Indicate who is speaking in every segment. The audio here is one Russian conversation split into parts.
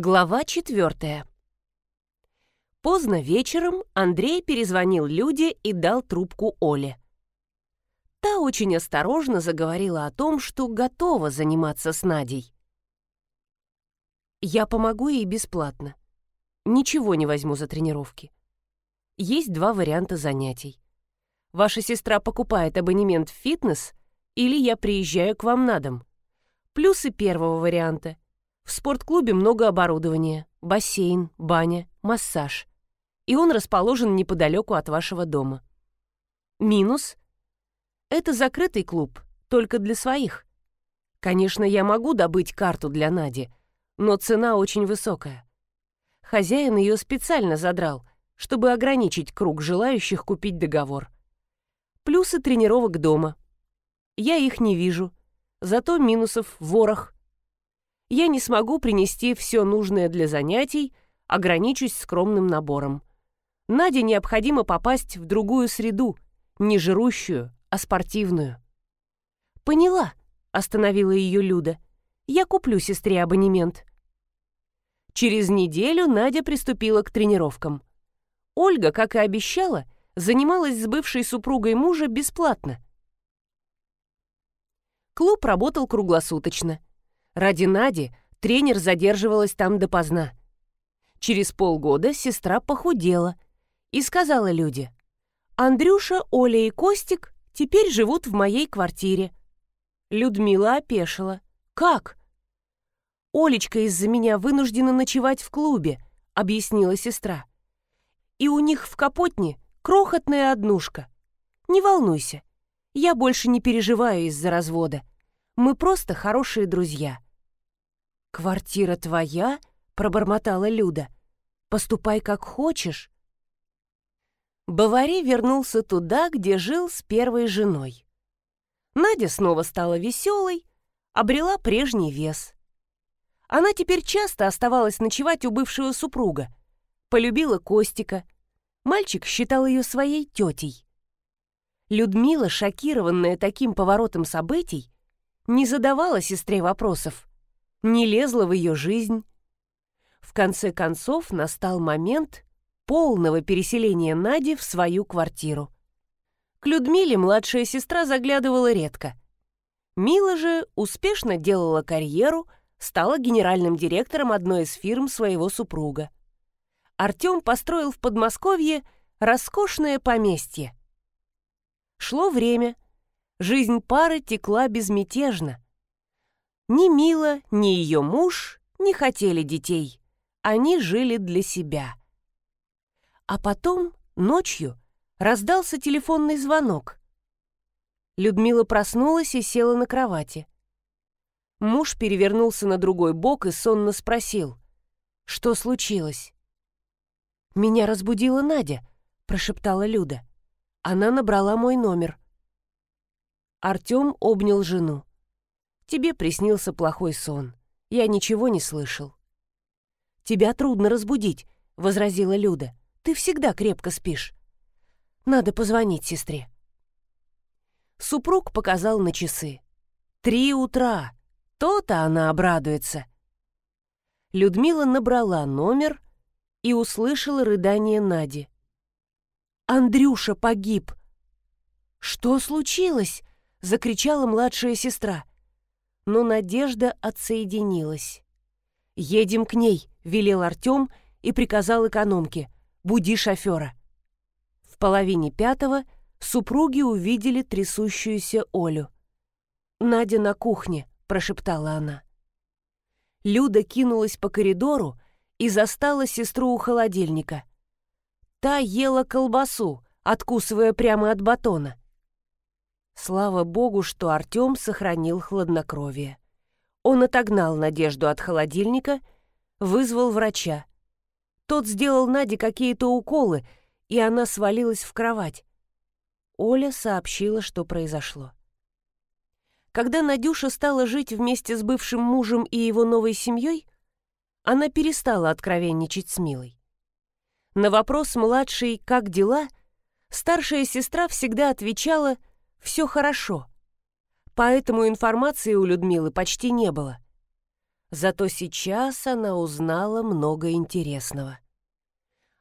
Speaker 1: Глава четвертая. Поздно вечером Андрей перезвонил Люде и дал трубку Оле. Та очень осторожно заговорила о том, что готова заниматься с Надей. «Я помогу ей бесплатно. Ничего не возьму за тренировки. Есть два варианта занятий. Ваша сестра покупает абонемент в фитнес, или я приезжаю к вам на дом. Плюсы первого варианта — в спортклубе много оборудования, бассейн, баня, массаж. И он расположен неподалеку от вашего дома. Минус — это закрытый клуб, только для своих. Конечно, я могу добыть карту для Нади, но цена очень высокая. Хозяин ее специально задрал, чтобы ограничить круг желающих купить договор. Плюсы тренировок дома. Я их не вижу, зато минусов ворох — я не смогу принести все нужное для занятий, ограничусь скромным набором. Наде необходимо попасть в другую среду, не жирущую, а спортивную. «Поняла», — остановила ее Люда. «Я куплю сестре абонемент». Через неделю Надя приступила к тренировкам. Ольга, как и обещала, занималась с бывшей супругой мужа бесплатно. Клуб работал круглосуточно — Ради Нади тренер задерживалась там допоздна. Через полгода сестра похудела и сказала Люде, «Андрюша, Оля и Костик теперь живут в моей квартире». Людмила опешила. «Как?» «Олечка из-за меня вынуждена ночевать в клубе», — объяснила сестра. «И у них в Капотне крохотная однушка. Не волнуйся, я больше не переживаю из-за развода. Мы просто хорошие друзья». «Квартира твоя?» — пробормотала Люда. «Поступай как хочешь». Бавари вернулся туда, где жил с первой женой. Надя снова стала веселой, обрела прежний вес. Она теперь часто оставалась ночевать у бывшего супруга. Полюбила Костика. Мальчик считал ее своей тетей. Людмила, шокированная таким поворотом событий, не задавала сестре вопросов не лезла в ее жизнь. В конце концов настал момент полного переселения Нади в свою квартиру. К Людмиле младшая сестра заглядывала редко. Мила же успешно делала карьеру, стала генеральным директором одной из фирм своего супруга. Артем построил в Подмосковье роскошное поместье. Шло время. Жизнь пары текла безмятежно. Ни Мила, ни ее муж не хотели детей. Они жили для себя. А потом, ночью, раздался телефонный звонок. Людмила проснулась и села на кровати. Муж перевернулся на другой бок и сонно спросил, что случилось. «Меня разбудила Надя», — прошептала Люда. Она набрала мой номер. Артем обнял жену. Тебе приснился плохой сон. Я ничего не слышал». «Тебя трудно разбудить», — возразила Люда. «Ты всегда крепко спишь. Надо позвонить сестре». Супруг показал на часы. «Три утра. То-то она обрадуется». Людмила набрала номер и услышала рыдание Нади. «Андрюша погиб!» «Что случилось?» — закричала младшая сестра но Надежда отсоединилась. «Едем к ней», — велел Артем и приказал экономке. «Буди шофера». В половине пятого супруги увидели трясущуюся Олю. «Надя на кухне», — прошептала она. Люда кинулась по коридору и застала сестру у холодильника. Та ела колбасу, откусывая прямо от батона. Слава богу, что Артем сохранил хладнокровие. Он отогнал Надежду от холодильника, вызвал врача. Тот сделал Наде какие-то уколы, и она свалилась в кровать. Оля сообщила, что произошло. Когда Надюша стала жить вместе с бывшим мужем и его новой семьей, она перестала откровенничать с Милой. На вопрос младшей «как дела?» старшая сестра всегда отвечала – все хорошо. Поэтому информации у Людмилы почти не было. Зато сейчас она узнала много интересного.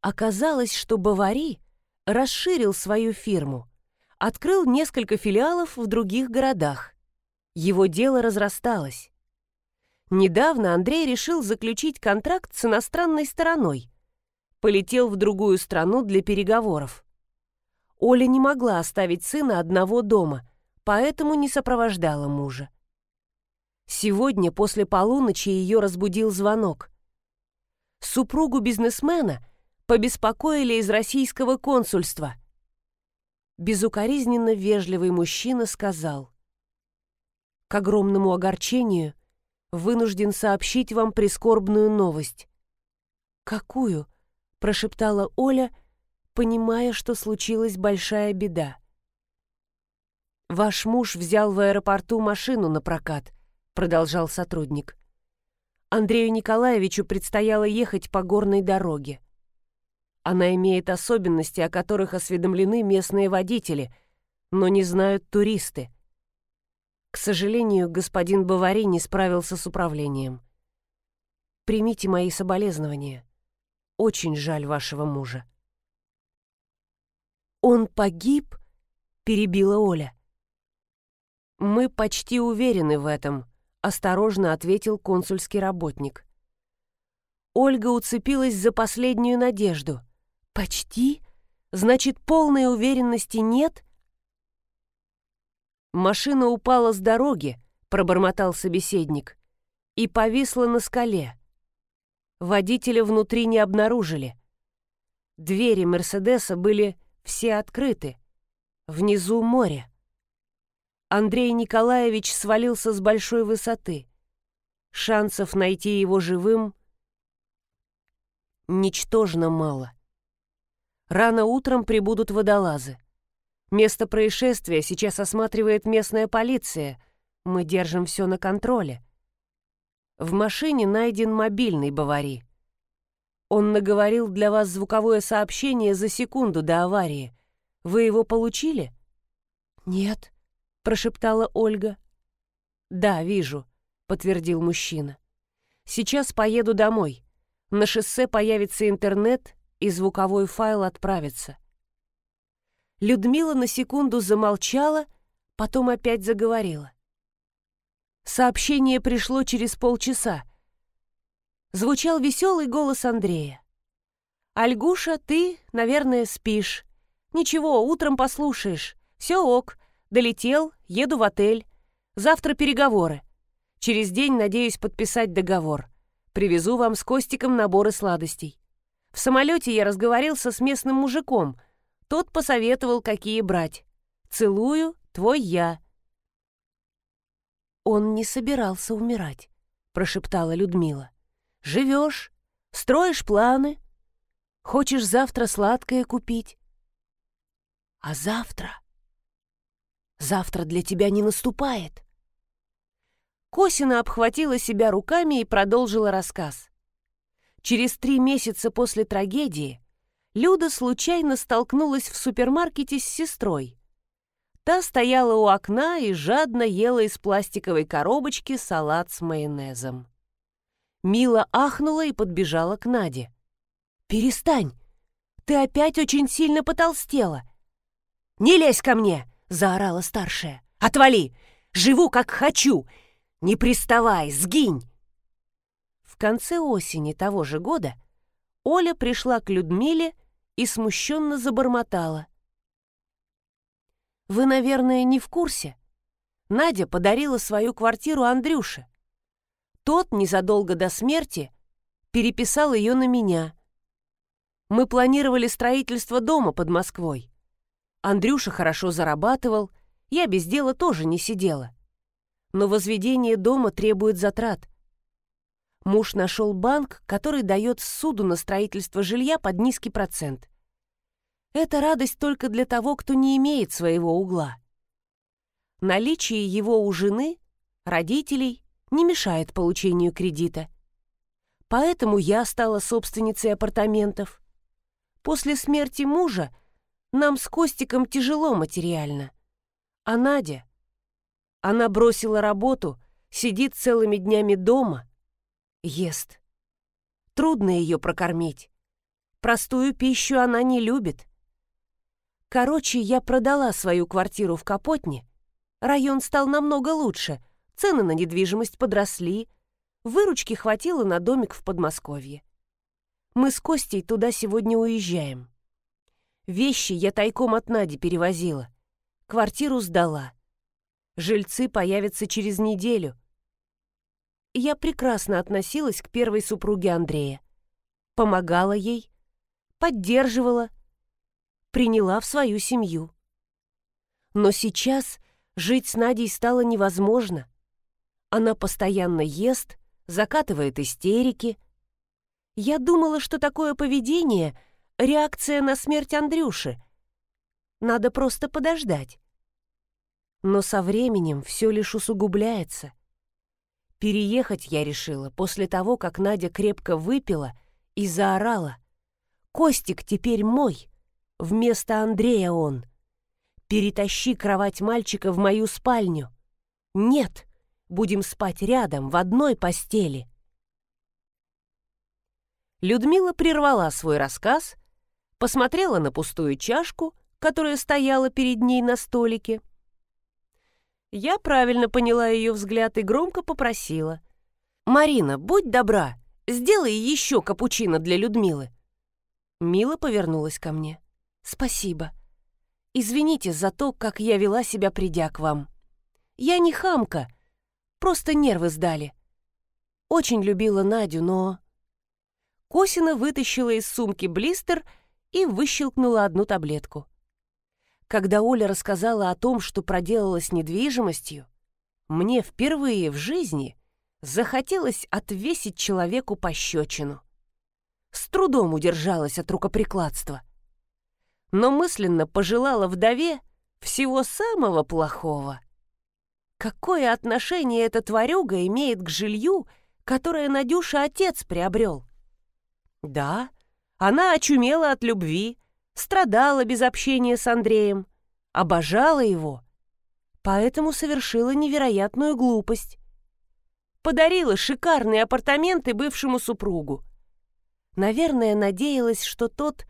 Speaker 1: Оказалось, что Бавари расширил свою фирму, открыл несколько филиалов в других городах. Его дело разрасталось. Недавно Андрей решил заключить контракт с иностранной стороной. Полетел в другую страну для переговоров. Оля не могла оставить сына одного дома, поэтому не сопровождала мужа. Сегодня после полуночи ее разбудил звонок. Супругу бизнесмена побеспокоили из российского консульства. Безукоризненно вежливый мужчина сказал. «К огромному огорчению вынужден сообщить вам прискорбную новость». «Какую?» — прошептала Оля, понимая, что случилась большая беда. «Ваш муж взял в аэропорту машину на прокат», — продолжал сотрудник. Андрею Николаевичу предстояло ехать по горной дороге. Она имеет особенности, о которых осведомлены местные водители, но не знают туристы. К сожалению, господин Бавари не справился с управлением. Примите мои соболезнования. Очень жаль вашего мужа. «Он погиб?» — перебила Оля. «Мы почти уверены в этом», — осторожно ответил консульский работник. Ольга уцепилась за последнюю надежду. «Почти? Значит, полной уверенности нет?» «Машина упала с дороги», — пробормотал собеседник, «и повисла на скале. Водителя внутри не обнаружили. Двери Мерседеса были все открыты. Внизу море. Андрей Николаевич свалился с большой высоты. Шансов найти его живым ничтожно мало. Рано утром прибудут водолазы. Место происшествия сейчас осматривает местная полиция. Мы держим все на контроле. В машине найден мобильный Бавари. Он наговорил для вас звуковое сообщение за секунду до аварии. Вы его получили? Нет, прошептала Ольга. Да, вижу, подтвердил мужчина. Сейчас поеду домой. На шоссе появится интернет, и звуковой файл отправится. Людмила на секунду замолчала, потом опять заговорила. Сообщение пришло через полчаса. Звучал веселый голос Андрея. «Альгуша, ты, наверное, спишь. Ничего, утром послушаешь. Все ок. Долетел, еду в отель. Завтра переговоры. Через день надеюсь подписать договор. Привезу вам с Костиком наборы сладостей. В самолете я разговорился с местным мужиком. Тот посоветовал, какие брать. Целую, твой я. Он не собирался умирать, прошептала Людмила. Живешь, строишь планы. Хочешь завтра сладкое купить. А завтра? Завтра для тебя не наступает. Косина обхватила себя руками и продолжила рассказ. Через три месяца после трагедии Люда случайно столкнулась в супермаркете с сестрой. Та стояла у окна и жадно ела из пластиковой коробочки салат с майонезом. Мила ахнула и подбежала к Наде. «Перестань! Ты опять очень сильно потолстела!» «Не лезь ко мне!» — заорала старшая. «Отвали! Живу, как хочу! Не приставай, сгинь!» конце осени того же года Оля пришла к Людмиле и смущенно забормотала. «Вы, наверное, не в курсе. Надя подарила свою квартиру Андрюше. Тот незадолго до смерти переписал ее на меня. Мы планировали строительство дома под Москвой. Андрюша хорошо зарабатывал, я без дела тоже не сидела. Но возведение дома требует затрат. Муж нашел банк, который дает суду на строительство жилья под низкий процент. Это радость только для того, кто не имеет своего угла. Наличие его у жены, родителей, не мешает получению кредита. Поэтому я стала собственницей апартаментов. После смерти мужа нам с Костиком тяжело материально. А Надя? Она бросила работу, сидит целыми днями дома — Ест. Трудно ее прокормить. Простую пищу она не любит. Короче, я продала свою квартиру в Капотне. Район стал намного лучше. Цены на недвижимость подросли. Выручки хватило на домик в Подмосковье. Мы с Костей туда сегодня уезжаем. Вещи я тайком от Нади перевозила. Квартиру сдала. Жильцы появятся через неделю. Я прекрасно относилась к первой супруге Андрея. Помогала ей, поддерживала, приняла в свою семью. Но сейчас жить с Надей стало невозможно. Она постоянно ест, закатывает истерики. Я думала, что такое поведение — реакция на смерть Андрюши. Надо просто подождать. Но со временем все лишь усугубляется. Переехать я решила после того, как Надя крепко выпила и заорала. Костик теперь мой. Вместо Андрея он. Перетащи кровать мальчика в мою спальню. Нет, будем спать рядом, в одной постели. Людмила прервала свой рассказ, посмотрела на пустую чашку, которая стояла перед ней на столике. Я правильно поняла ее взгляд и громко попросила. «Марина, будь добра, сделай еще капучино для Людмилы». Мила повернулась ко мне. «Спасибо. Извините за то, как я вела себя, придя к вам. Я не хамка, просто нервы сдали. Очень любила Надю, но...» Косина вытащила из сумки блистер и выщелкнула одну таблетку. Когда Оля рассказала о том, что проделала с недвижимостью, мне впервые в жизни захотелось отвесить человеку пощечину с трудом удержалась от рукоприкладства. Но мысленно пожелала вдове всего самого плохого. Какое отношение эта тварюга имеет к жилью, которое Надюша отец приобрел? Да, она очумела от любви, страдала без общения с Андреем, обожала его, поэтому совершила невероятную глупость. Подарила шикарные апартаменты бывшему супругу, Наверное, надеялась, что тот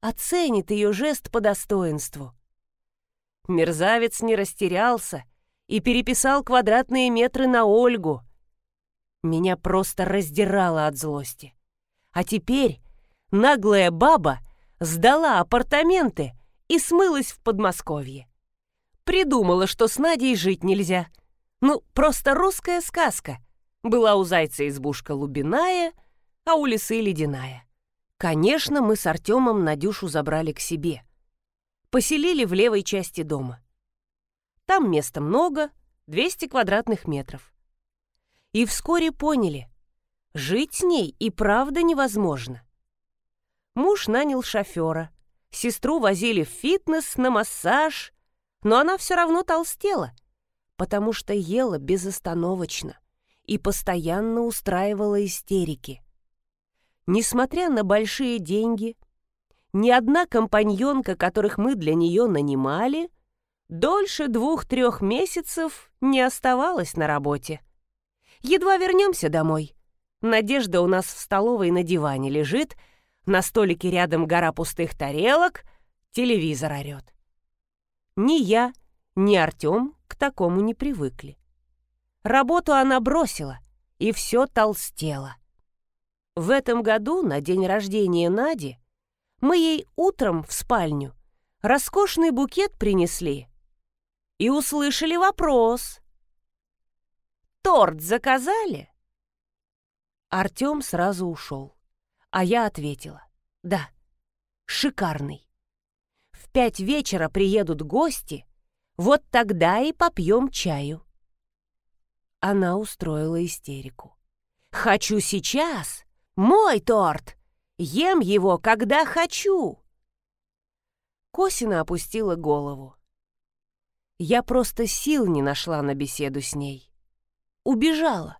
Speaker 1: оценит ее жест по достоинству. Мерзавец не растерялся и переписал квадратные метры на Ольгу. Меня просто раздирало от злости. А теперь наглая баба сдала апартаменты и смылась в Подмосковье. Придумала, что с Надей жить нельзя. Ну, просто русская сказка. Была у зайца избушка лубиная — а у лисы ледяная. Конечно, мы с Артемом Надюшу забрали к себе. Поселили в левой части дома. Там места много, 200 квадратных метров. И вскоре поняли, жить с ней и правда невозможно. Муж нанял шофера, сестру возили в фитнес, на массаж, но она все равно толстела, потому что ела безостановочно и постоянно устраивала истерики. Несмотря на большие деньги, ни одна компаньонка, которых мы для нее нанимали, дольше двух-трех месяцев не оставалась на работе. Едва вернемся домой. Надежда у нас в столовой на диване лежит, на столике рядом гора пустых тарелок, телевизор орет. Ни я, ни Артем к такому не привыкли. Работу она бросила, и все толстело. В этом году, на день рождения Нади, мы ей утром в спальню роскошный букет принесли и услышали вопрос. «Торт заказали?» Артем сразу ушел, а я ответила. «Да, шикарный. В пять вечера приедут гости, вот тогда и попьем чаю». Она устроила истерику. «Хочу сейчас!» Мой торт! Ем его, когда хочу!» Косина опустила голову. Я просто сил не нашла на беседу с ней. Убежала.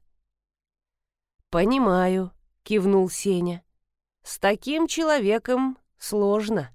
Speaker 1: «Понимаю», — кивнул Сеня. «С таким человеком сложно».